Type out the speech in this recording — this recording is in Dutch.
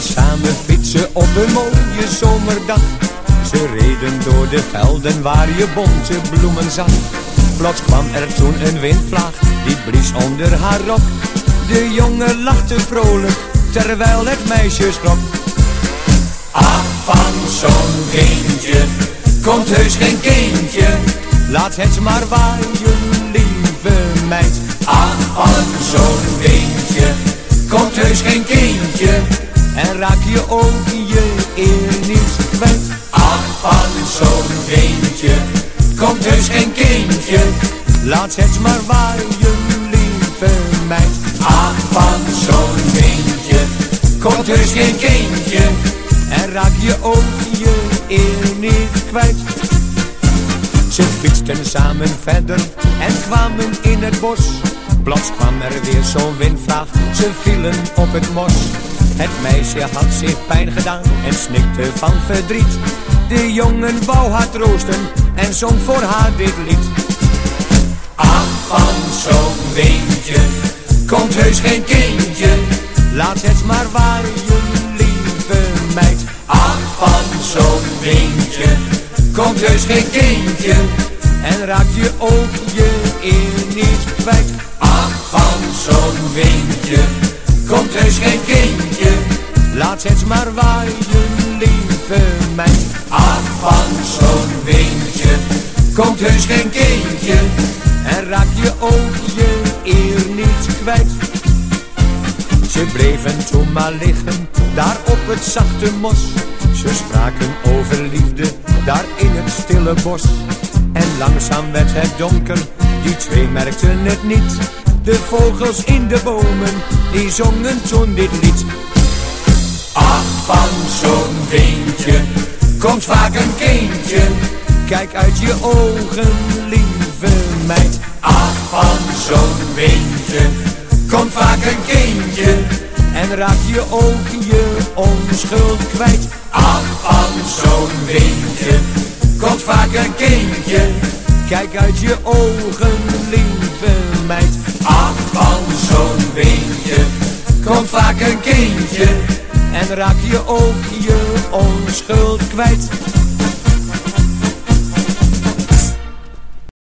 samen fietsen op een mooie zomerdag. Ze reden door de velden waar je bonte bloemen zag. Plots kwam er toen een windvlaag, die blies onder haar rok. De jongen lachte vrolijk, terwijl het meisje schrok. Ach, van zo'n windje, komt heus geen kindje. Laat het maar waaien, lieve meid. Ach, van zo'n kindje. Laat het maar waaien, lieve meid. Ach, van zo'n windje, komt heus geen kindje. En raak je ook je eer niet kwijt. Ze fietsten samen verder en kwamen in het bos. Plots kwam er weer zo'n windvlaag, ze vielen op het mos. Het meisje had zich pijn gedaan en snikte van verdriet. De jongen wou haar troosten en zong voor haar dit lied. Ach, van zo'n windje komt heus geen kindje. Laat het maar waaien, lieve meid. Ach, van zo'n windje komt heus geen kindje. En raak je ook je eer niet kwijt. Ach, van zo'n windje komt heus geen kindje. Laat het maar waaien, lieve meid. Ach, van zo'n komt heus geen kindje. En raak je ook je eer niet kwijt. Ze bleven toen maar liggen, daar op het zachte mos. Ze spraken over liefde, daar in het stille bos. En langzaam werd het donker, die twee merkten het niet. De vogels in de bomen, die zongen toen dit lied. Ach, van zo'n windje, komt vaak een kindje. Kijk uit je ogen, lieve meid. Ach, van zo'n windje, komt vaak een kindje. En raak je ook je onschuld kwijt. Ach, van zo'n windje, komt vaak een kindje. Kijk uit je ogen, lieve meid. Ach, van zo'n windje, komt vaak een kindje. En raak je ook je onschuld kwijt.